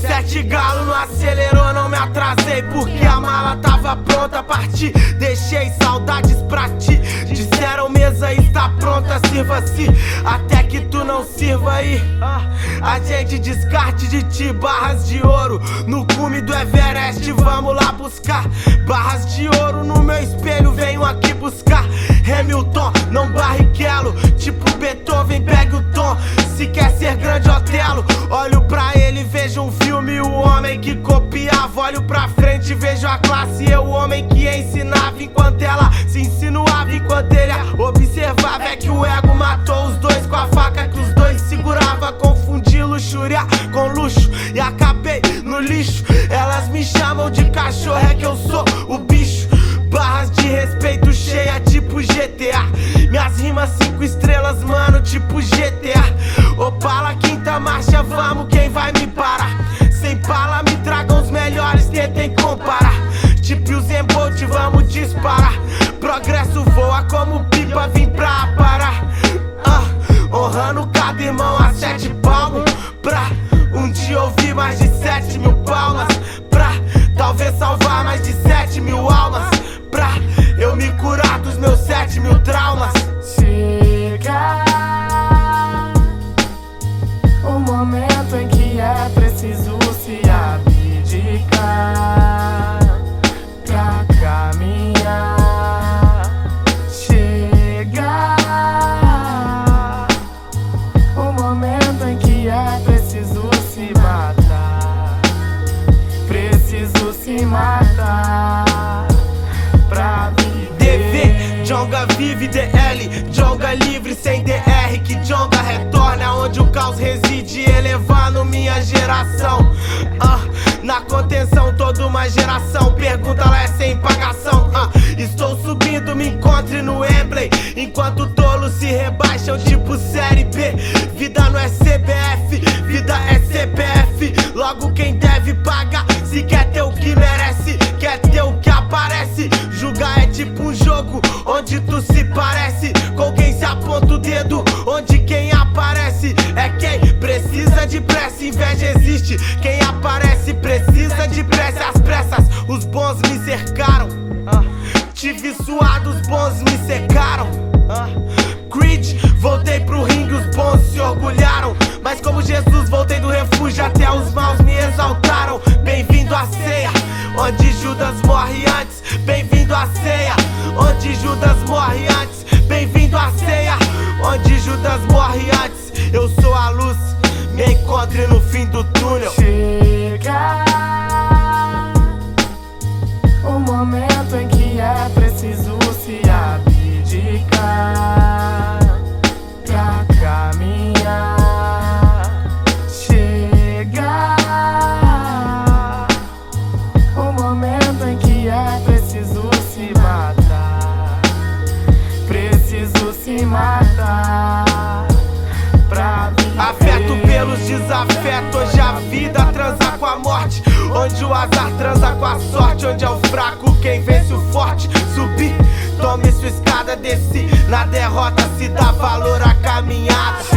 Sete galo não acelerou, não me atrasei. Porque a mala tava pronta, parti. Deixei saudades pra ti. Disseram mesa está pronta, sirva-se. Até que tu não sirva aí. A gente descarte de ti barras de ouro. No cume do Everest, vamos lá buscar. Barras de ouro no meu espelho, venho aqui buscar. Hamilton copiava, olho pra frente, vejo a classe. Eu, o homem que ensinava enquanto ela se insinuava. Enquanto ele observava, é que o ego matou os dois com a faca que os dois segurava. Confundi luxúria com luxo e acabei no lixo. Elas me chamam de cachorro, é que eu sou o bicho. Barras de respeito cheia, tipo GTA. Minhas rimas cinco estrelas, mano, tipo GTA. Opala, quinta marcha, vamos, quem vai me parar? Como pipa, vim pra parar. Ah, honrando é preciso se matar. Preciso se matar pra viver. DV, Jonga vive DL, Jonga livre sem DR, que Jonga retorna onde o caos reside, elevando minha geração. Ah, na contenção, toda uma geração. Pergunta lá é sem pagação. Ah, estou subindo, me encontre no Emblem. Enquanto tolos se rebaixam, tipo série B. onde se parece com quem se aponta o dedo, onde quem aparece é quem precisa de pressa. Inveja existe, quem aparece precisa de pressa. As pressas, os bons me cercaram. Tive suado, os bons me secaram. Creed, voltei pro ringue, os bons se orgulharam. Mas como Jesus, voltei do refúgio, até os maus me exaltaram. Bem-vindo à ceia, onde Judas Judas morre antes. Bem-vindo à ceia, onde Judas morre antes. Eu sou a luz, me encontre no fim do túnel. Chega o momento em que é preciso se abdicar pra caminhar. Chega o momento em que é preciso azar transa com a sorte, onde é o fraco quem vence o forte. Subir, tome sua escada, desci. Na derrota se dá valor à caminhada.